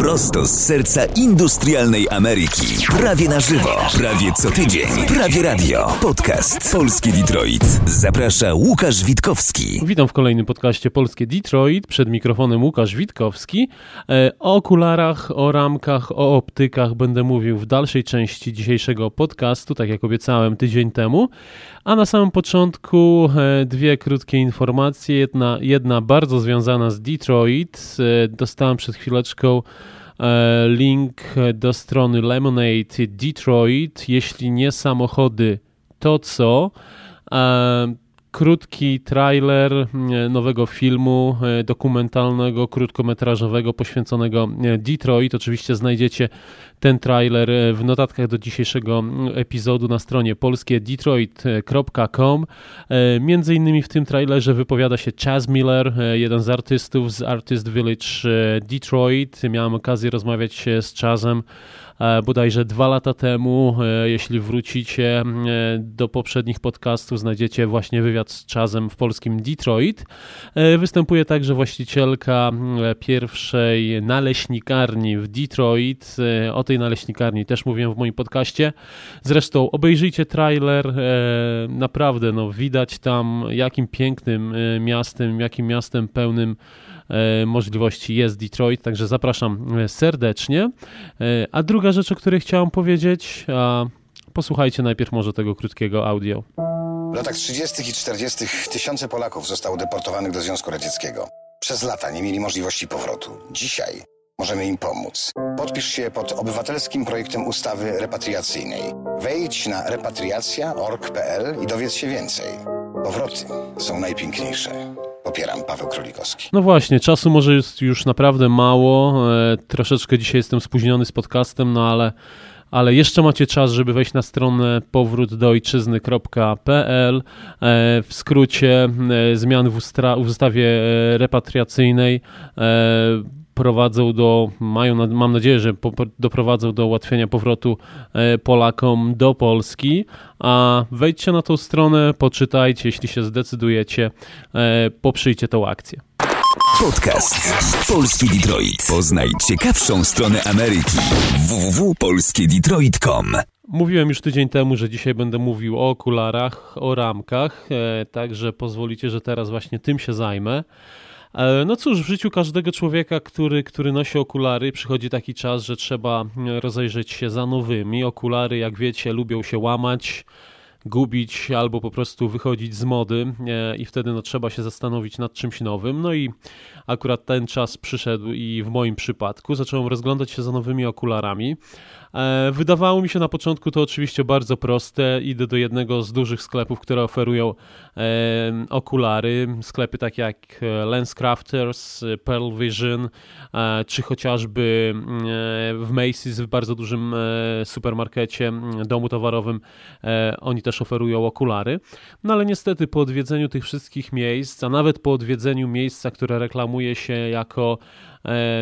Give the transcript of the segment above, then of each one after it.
Prosto z serca industrialnej Ameryki. Prawie na żywo, prawie co tydzień, prawie radio. Podcast Polski Detroit. Zaprasza Łukasz Witkowski. Witam w kolejnym podcaście Polskie Detroit. Przed mikrofonem Łukasz Witkowski. E, O okularach, o ramkach, o optykach będę mówił w dalszej części dzisiejszego podcastu, tak jak obiecałem tydzień temu. A na samym początku e, dwie krótkie informacje. Jedna, jedna bardzo związana z Detroit. E, Dostałem przed chwileczką e, link do strony Lemonade Detroit. Jeśli nie samochody, to co? Krótki trailer e, nowego filmu e, dokumentalnego, krótkometrażowego poświęconego e, Detroit. Oczywiście znajdziecie ten trailer w notatkach do dzisiejszego epizodu na stronie polskiedetroit.com. E, Między innymi w tym trailerze wypowiada się Chaz Miller, jeden z artystów z Artist Village Detroit. Miałem okazję rozmawiać z Chazem bodajże dwa lata temu. E, Jeśli wrócicie e, do poprzednich podcastów, znajdziecie właśnie wywiad z Chazem w polskim Detroit. E, Występuje także właścicielka e, pierwszej naleśnikarni w Detroit. E, O tej naleśnikarni też mówiłem w moim podcaście. Zresztą obejrzyjcie trailer. e, Naprawdę, no, widać tam, jakim pięknym e, miastem, jakim miastem pełnym e, możliwości jest Detroit, także zapraszam e, serdecznie. E, A druga rzecz, o której chciałem powiedzieć, a posłuchajcie najpierw może tego krótkiego audio. W latach 30. i 40. tysiące Polaków zostało deportowanych do Związku Radzieckiego. Przez lata nie mieli możliwości powrotu. Dzisiaj możemy im pomóc. Podpisz się pod obywatelskim projektem ustawy repatriacyjnej. Wejdź na repatriacja.org.pl i dowiedz się więcej. Powroty są najpiękniejsze. Popieram Paweł Królikowski. No właśnie, czasu może jest już naprawdę mało. E, troszeczkę dzisiaj jestem spóźniony z podcastem, no ale, ale jeszcze macie czas, żeby wejść na stronę powrótdoojczyzny.pl. E, w skrócie, e, zmiany w, ustra- w ustawie e, repatriacyjnej e, prowadzą do, mają, mam nadzieję, że po, doprowadzą do ułatwienia powrotu e, Polakom do Polski. A wejdźcie na tą stronę, poczytajcie, jeśli się zdecydujecie, e, poprzyjcie tą akcję. Podcast Polski Detroit. Poznaj ciekawszą stronę Ameryki. www.polskiedetroit.com Mówiłem już tydzień temu, że dzisiaj będę mówił o okularach, o ramkach, e, także pozwolicie, że teraz właśnie tym się zajmę. E, No cóż, w życiu każdego człowieka, który, który nosi okulary, przychodzi taki czas, że trzeba mm, rozejrzeć się za nowymi. Okulary, jak wiecie, lubią się łamać, gubić albo po prostu wychodzić z mody e, i wtedy no, trzeba się zastanowić nad czymś nowym. No i akurat ten czas przyszedł i w moim przypadku zacząłem rozglądać się za nowymi okularami. E, Wydawało mi się na początku to oczywiście bardzo proste. Idę do jednego z dużych sklepów, które oferują e, okulary. Sklepy takie jak e, LensCrafters, e, Pearl Vision, czy chociażby w Macy's, w bardzo dużym supermarkecie, domu towarowym, oni też oferują okulary. No ale niestety po odwiedzeniu tych wszystkich miejsc, a nawet po odwiedzeniu miejsca, które reklamuje się jako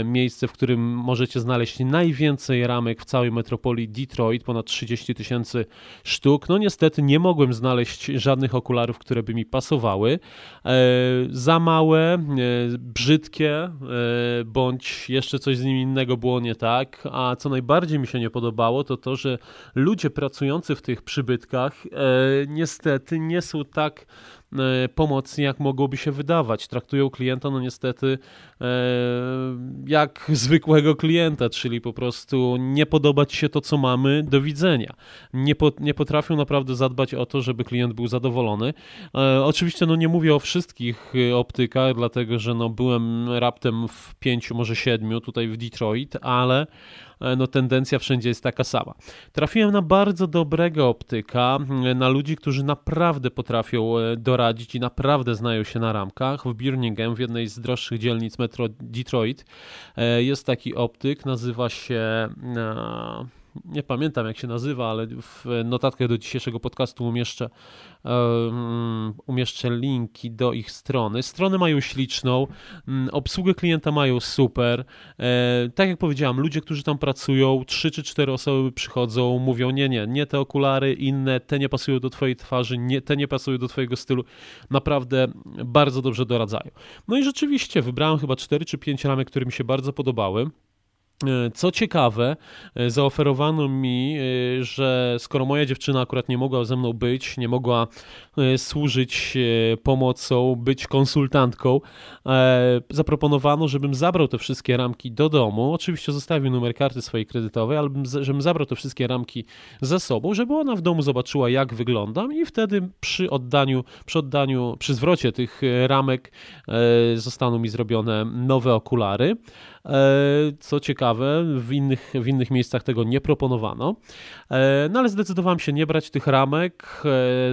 miejsce, w którym możecie znaleźć najwięcej ramek w całej metropolii Detroit, ponad 30 tysięcy sztuk. No niestety nie mogłem znaleźć żadnych okularów, które by mi pasowały. E, za małe, e, brzydkie, e, bądź jeszcze coś z nim innego było nie tak. A co najbardziej mi się nie podobało, to to, że ludzie pracujący w tych przybytkach e, niestety nie są tak e, pomocni, jak mogłoby się wydawać. Traktują klienta, no niestety, e, jak zwykłego klienta, czyli po prostu nie podoba ci się to, co mamy, do widzenia. Nie, po, nie potrafią naprawdę zadbać o to, żeby klient był zadowolony. E, oczywiście, no nie mówię o wszystkich e, optykach, dlatego, że no byłem raptem w pięciu, może siedmiu tutaj w Detroit, ale e, no tendencja wszędzie jest taka sama. Trafiłem na bardzo dobrego optyka, e, na ludzi, którzy naprawdę potrafią e, doradzić i naprawdę znają się na ramkach. W Birmingham, w jednej z droższych dzielnic metro Detroit, e, jest taki optyk, nazywa się... Nie pamiętam jak się nazywa, ale w notatkach do dzisiejszego podcastu umieszczę, um, umieszczę linki do ich strony. Strony mają śliczną, mm, obsługę klienta mają super. E, tak jak powiedziałam, ludzie, którzy tam pracują, trzy czy cztery osoby przychodzą, mówią: Nie, nie, nie te okulary, inne, te nie pasują do Twojej twarzy, nie, te nie pasują do Twojego stylu. Naprawdę bardzo dobrze doradzają. No i rzeczywiście wybrałem chyba cztery czy pięć ramek, które mi się bardzo podobały. E, co ciekawe, e, zaoferowano mi, e, że skoro moja dziewczyna akurat nie mogła ze mną być, nie mogła służyć pomocą, być konsultantką, zaproponowano, żebym zabrał te wszystkie ramki do domu. Oczywiście zostawił numer karty swojej kredytowej, ale żebym zabrał te wszystkie ramki ze sobą, żeby ona w domu zobaczyła, jak wyglądam, i wtedy przy oddaniu, przy oddaniu, przy zwrocie tych ramek zostaną mi zrobione nowe okulary. Co ciekawe, w innych, w innych miejscach tego nie proponowano. No ale zdecydowałem się nie brać tych ramek.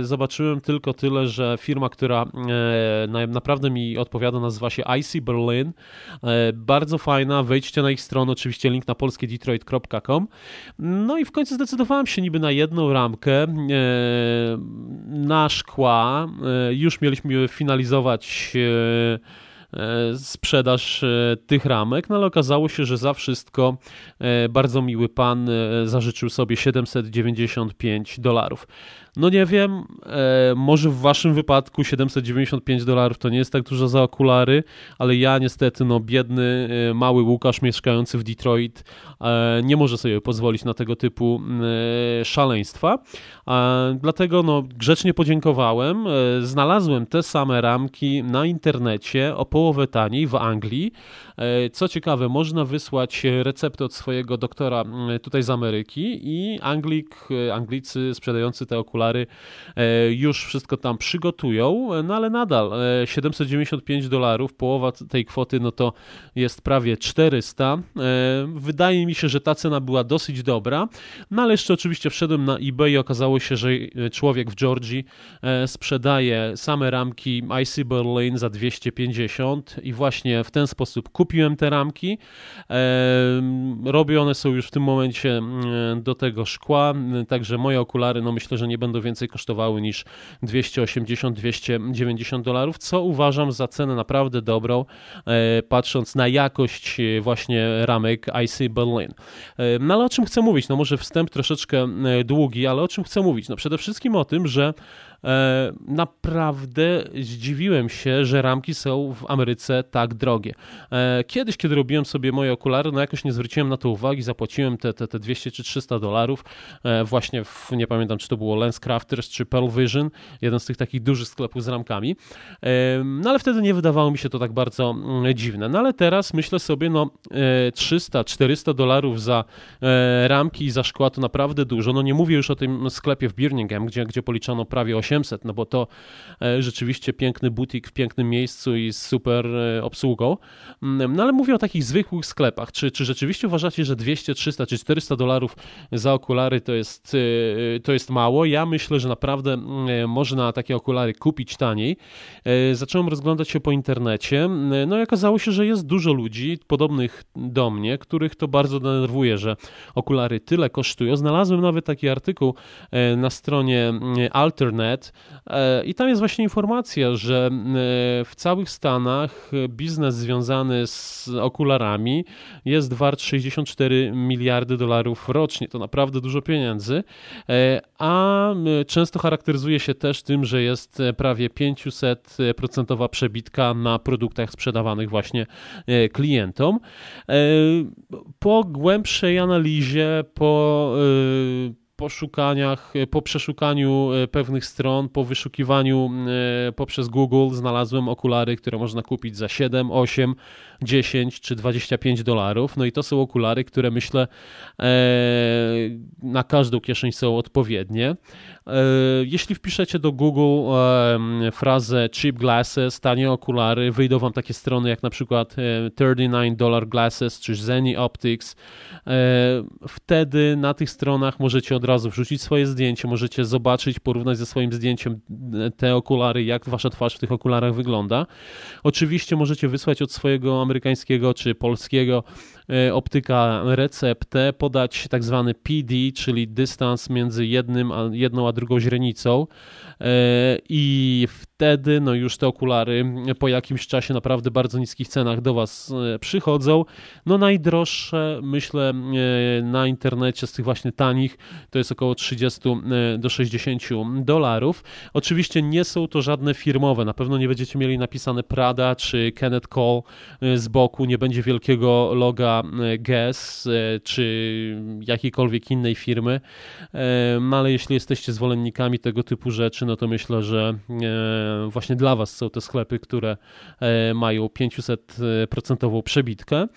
Zobaczyłem tylko tyle, że firma, która naprawdę mi odpowiada, nazywa się IC Berlin. Bardzo fajna. Wejdźcie na ich stronę, oczywiście link na polskiedetroit.com. No i w końcu zdecydowałem się niby na jedną ramkę na szkła. Już mieliśmy finalizować E, sprzedaż e, tych ramek, no ale okazało się, że za wszystko e, bardzo miły pan zażyczył sobie 795 dolarów. No nie wiem, e, może w waszym wypadku 795 dolarów to nie jest tak dużo za okulary, ale ja niestety, no biedny, e, mały Łukasz mieszkający w Detroit e, nie może sobie pozwolić na tego typu e, szaleństwa. dlatego no grzecznie podziękowałem. E, znalazłem te same ramki na internecie o połowę taniej w Anglii. E, co ciekawe, można wysłać receptę od swojego doktora tutaj z Ameryki i Anglik, Anglicy sprzedający te okulary dolary e, już wszystko tam przygotują, no ale nadal 795 e, dolarów, połowa tej kwoty, no to jest prawie 400. E, wydaje mi się, że ta cena była dosyć dobra, no ale jeszcze oczywiście wszedłem na eBay i okazało się, że człowiek w Georgii sprzedaje same ramki IC Berlin za 250 i właśnie w ten sposób kupiłem te ramki. Robione one są już w tym momencie do tego szkła, także moje okulary, no myślę, że nie będą będą więcej kosztowały niż 280-290 dolarów, co uważam za cenę naprawdę dobrą, e, patrząc na jakość e, właśnie ramek IC Berlin. E, no ale o czym chcę mówić? No może wstęp troszeczkę długi, ale o czym chcę mówić? No przede wszystkim o tym, że naprawdę zdziwiłem się, że ramki są w Ameryce tak drogie. E, kiedyś, kiedy robiłem sobie moje okulary, no jakoś nie zwróciłem na to uwagi, zapłaciłem te, te, te 200 czy 300 dolarów e, właśnie w, nie pamiętam, czy to było Lens Crafters czy Pearl Vision, jeden z tych takich dużych sklepów z ramkami. No ale wtedy nie wydawało mi się to tak bardzo mm, dziwne. No ale teraz myślę sobie, no 300-400 dolarów za ramki i za szkła to naprawdę dużo. No nie mówię już o tym sklepie w Birmingham, gdzie, gdzie policzano prawie 8 800, no bo to e, rzeczywiście piękny butik w pięknym miejscu i z super e, obsługą. Mm, no ale mówię o takich zwykłych sklepach. Czy, czy rzeczywiście uważacie, że 200, 300 czy 400 dolarów za okulary to jest, e, to jest mało? Ja myślę, że naprawdę mm, można takie okulary kupić taniej. Zacząłem rozglądać się po internecie, no i okazało się, że jest dużo ludzi podobnych do mnie, których to bardzo denerwuje, że okulary tyle kosztują. Znalazłem nawet taki artykuł na stronie mm, Alternet, E, I tam jest właśnie informacja, że e, w całych Stanach biznes związany z okularami jest wart 64 miliardy dolarów rocznie. To naprawdę dużo pieniędzy, e, a często charakteryzuje się też tym, że jest prawie 500% przebitka na produktach sprzedawanych właśnie klientom. Po głębszej analizie, po poszukaniach, e, po przeszukaniu e, pewnych stron, po wyszukiwaniu e, poprzez Google znalazłem okulary, które można kupić za 7, 8, 10 czy 25 dolarów. No i to są okulary, które myślę na każdą kieszeń są odpowiednie. Jeśli wpiszecie do Google frazę cheap glasses, tanie okulary, wyjdą wam takie strony jak na przykład 39 dollar glasses czy Zenny Optics. Wtedy na tych stronach możecie od razu wrzucić swoje zdjęcie, możecie zobaczyć, porównać ze swoim zdjęciem te okulary, jak wasza twarz w tych okularach wygląda. Oczywiście możecie wysłać od swojego amerykańskiego czy polskiego e, optyka receptę, podać tak zwany PD, czyli dystans między jednym a, jedną a drugą źrenicą e, i wtedy no już te okulary po jakimś czasie naprawdę bardzo niskich cenach do Was e, przychodzą. No najdroższe myślę na internecie z tych właśnie tanich to jest około 30 e, do 60 dolarów. Oczywiście nie są to żadne firmowe, na pewno nie będziecie mieli napisane Prada czy Kenneth Cole e, z boku, nie będzie wielkiego loga typa Guess czy jakiejkolwiek innej firmy, no ale jeśli jesteście zwolennikami tego typu rzeczy, no to myślę, że właśnie dla Was są te sklepy, które mają 500% przebitkę.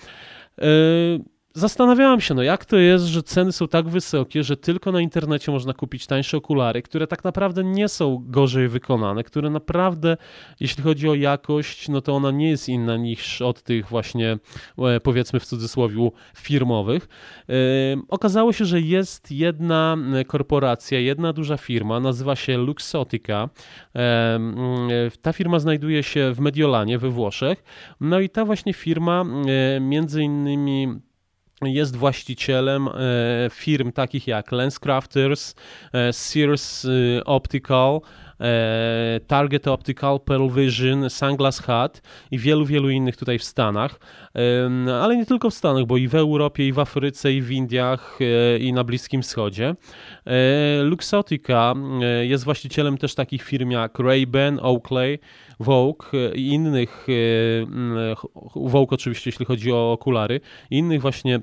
Zastanawiałam się, no jak to jest, że ceny są tak wysokie, że tylko na internecie można kupić tańsze okulary, które tak naprawdę nie są gorzej wykonane, które naprawdę, jeśli chodzi o jakość, no to ona nie jest inna niż od tych właśnie, e, powiedzmy w cudzysłowie, firmowych. Yy, okazało się, że jest jedna korporacja, jedna duża firma, nazywa się Luxotica. Ta firma znajduje się w Mediolanie we Włoszech. No i ta właśnie firma między innymi jest właścicielem e, firm takich jak Lenscrafters, e, Sears e, Optical, Target Optical, Pearl Vision, Sunglass Hut i wielu, wielu innych tutaj w Stanach, ale nie tylko w Stanach, bo i w Europie, i w Afryce, i w Indiach, i na Bliskim Wschodzie. Luxotica jest właścicielem też takich firm jak Ray-Ban, Oakley, Vogue i innych, e, Vogue oczywiście jeśli chodzi o okulary, innych właśnie e,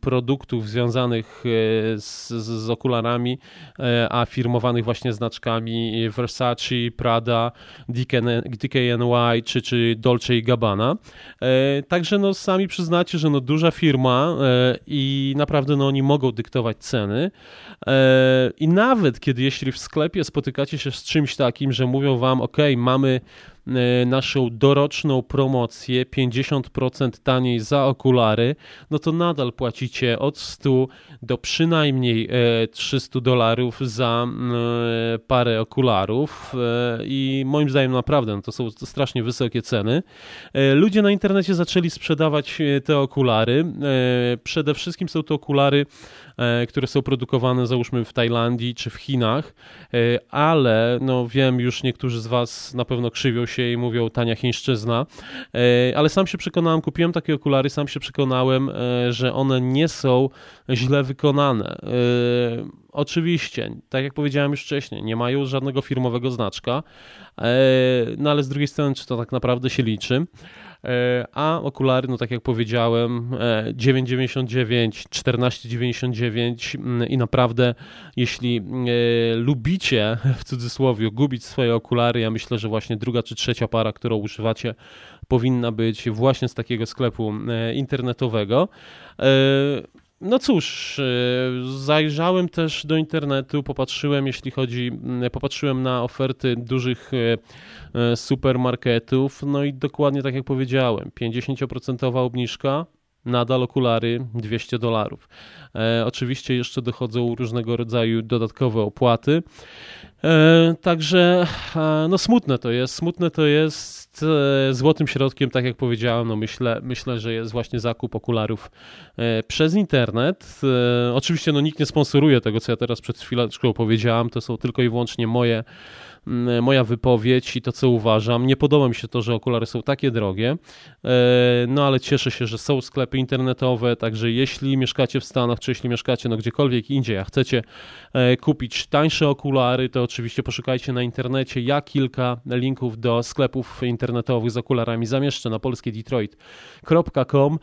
produktów związanych e, z, z okularami, a firmowanych właśnie znaczkami Versace, Prada, DKNY czy, czy Dolce Gabbana. Także no sami przyznacie, że no duża firma i naprawdę no oni mogą dyktować ceny i nawet kiedy jeśli w sklepie spotykacie się z czymś takim, że mówią wam ok, mamy E, naszą doroczną promocję 50% taniej za okulary, no to nadal płacicie od 100 do przynajmniej 300 e, dolarów za e, parę okularów i moim zdaniem naprawdę no to są strasznie wysokie ceny. Ludzie na internecie zaczęli sprzedawać te okulary. Przede wszystkim są to okulary, które są produkowane załóżmy w Tajlandii czy w Chinach, ale no wiem już niektórzy z Was na pewno krzywią się i mówią tania chińszczyzna, e, ale sam się przekonałem, kupiłem takie okulary, sam się przekonałem, e, że one nie są źle wykonane. E, oczywiście, tak jak powiedziałem już wcześniej, nie mają żadnego firmowego znaczka, no ale z drugiej strony, czy to tak naprawdę się liczy? E, a okulary, no tak jak powiedziałem, 9,99, 14,99 i naprawdę jeśli e, lubicie w cudzysłowie gubić swoje okulary, ja myślę, że właśnie druga czy trzecia para, którą używacie powinna być właśnie z takiego sklepu e, internetowego. No cóż, zajrzałem też do internetu, popatrzyłem, jeśli chodzi, popatrzyłem na oferty dużych E, supermarketów. No i dokładnie tak jak powiedziałem, 50% obniżka, nadal okulary 200 dolarów. E, oczywiście jeszcze dochodzą różnego rodzaju dodatkowe opłaty. E, także e, no smutne to jest, smutne to jest e, złotym środkiem, tak jak powiedziałem, no myślę, myślę, że jest właśnie zakup okularów przez internet. Oczywiście no nikt nie sponsoruje tego, co ja teraz przed chwileczką powiedziałem, to są tylko i wyłącznie moje moja wypowiedź i to, co uważam. Nie podoba mi się to, że okulary są takie drogie, e, no ale cieszę się, że są sklepy internetowe, także jeśli mieszkacie w Stanach, czy jeśli mieszkacie no gdziekolwiek indziej, a chcecie e, kupić tańsze okulary, to oczywiście poszukajcie na internecie. Ja kilka linków do sklepów internetowych z okularami zamieszczę na polskiedetroit.com. E,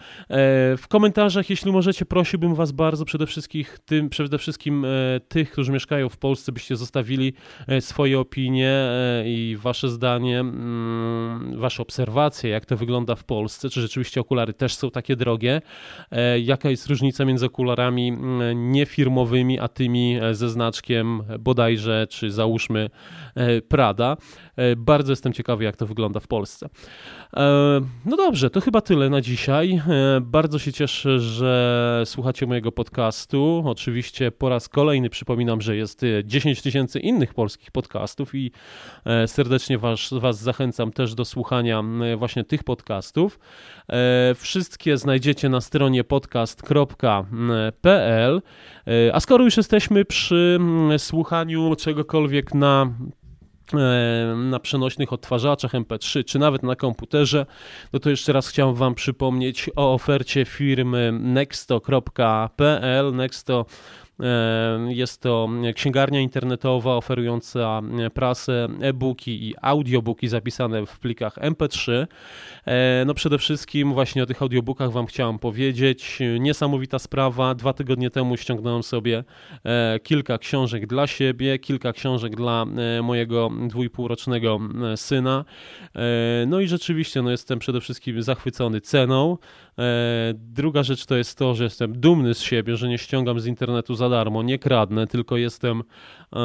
w komentarzach, jeśli możecie, prosiłbym Was bardzo przede wszystkim, tym, przede wszystkim tych, którzy mieszkają w Polsce, byście zostawili swoje opinie opinie e, i wasze zdanie, mm, wasze obserwacje, jak to wygląda w Polsce, czy rzeczywiście okulary też są takie drogie, e, jaka jest różnica między okularami mm, niefirmowymi, a tymi e, ze znaczkiem bodajże, czy załóżmy Prada. Bardzo jestem ciekawy, jak to wygląda w Polsce. No dobrze, to chyba tyle na dzisiaj. Bardzo się cieszę, że słuchacie mojego podcastu. Oczywiście po raz kolejny przypominam, że jest 10 tysięcy innych polskich podcastów i e, serdecznie was, was zachęcam też do słuchania właśnie tych podcastów. E, wszystkie znajdziecie na stronie podcast.pl. E, a skoro już jesteśmy przy słuchaniu czegokolwiek na na przenośnych odtwarzaczach MP3, czy nawet na komputerze, no to jeszcze raz chciałem Wam przypomnieć o ofercie firmy nexto.pl. Nexto Jest to księgarnia internetowa oferująca prasę, e-booki i audiobooki zapisane w plikach MP3. No przede wszystkim właśnie o tych audiobookach Wam chciałem powiedzieć. Niesamowita sprawa. Dwa tygodnie temu ściągnąłem sobie kilka książek dla siebie, kilka książek dla mojego dwójpółrocznego syna. No i rzeczywiście no jestem przede wszystkim zachwycony ceną. E, druga rzecz to jest to, że jestem dumny z siebie, że nie ściągam z internetu za darmo, nie kradnę, tylko jestem e,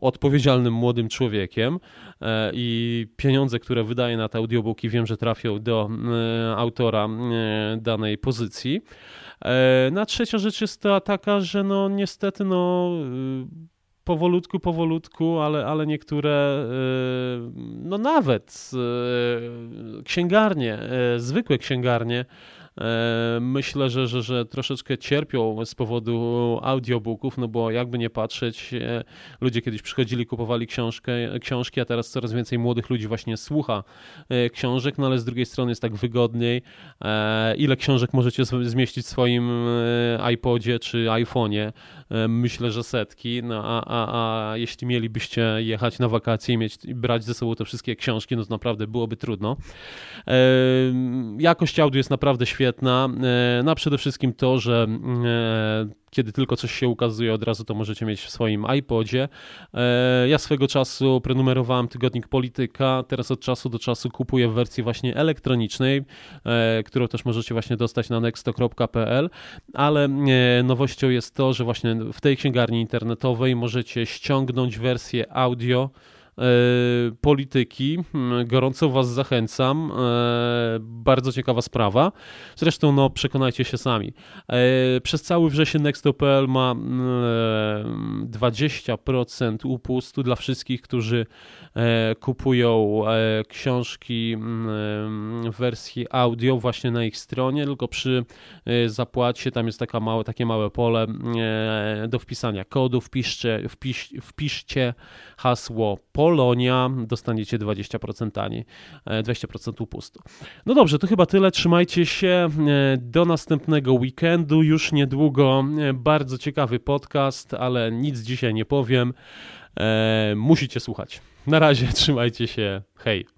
odpowiedzialnym młodym człowiekiem e, i pieniądze, które wydaję na te audiobooki, wiem, że trafią do autora danej pozycji. Na trzecia rzecz jest ta taka, że no niestety no powolutku, powolutku, ale, ale niektóre, y, no nawet y, księgarnie, y, zwykłe księgarnie, myślę, że, że, że troszeczkę cierpią z powodu audiobooków, no bo jakby nie patrzeć, e, ludzie kiedyś przychodzili, kupowali książkę, książki, a teraz coraz więcej młodych ludzi właśnie słucha e, książek, no ale z drugiej strony jest tak wygodniej. Ile książek możecie zmieścić w swoim iPodzie czy iPhone'ie? Myślę, że setki, no a, a, a jeśli mielibyście jechać na wakacje i mieć, brać ze sobą te wszystkie książki, no to naprawdę byłoby trudno. Jakość audio jest naprawdę świetna, świetna. No przede wszystkim to, że e, kiedy tylko coś się ukazuje, od razu to możecie mieć w swoim iPodzie. E, ja swego czasu prenumerowałem tygodnik Polityka, teraz od czasu do czasu kupuję w wersji właśnie elektronicznej, którą też możecie właśnie dostać na nexto.pl, ale nowością jest to, że właśnie w tej księgarni internetowej możecie ściągnąć wersję audio polityki. Hmm, gorąco Was zachęcam. E, bardzo ciekawa sprawa. Zresztą, no, przekonajcie się sami. E, przez cały wrzesień Nexto.pl ma 20% upustu dla wszystkich, którzy kupują książki w wersji audio właśnie na ich stronie, tylko przy zapłacie tam jest taka małe, takie małe pole do wpisania kodu. Wpiszcie, wpisz, wpiszcie hasło Polonia, dostaniecie 20% taniej, 20% e, upustu. No dobrze, to chyba tyle. Trzymajcie się. E, do następnego weekendu. Już niedługo e, bardzo ciekawy podcast, ale nic dzisiaj nie powiem. Musicie słuchać. Na razie, trzymajcie się. Hej.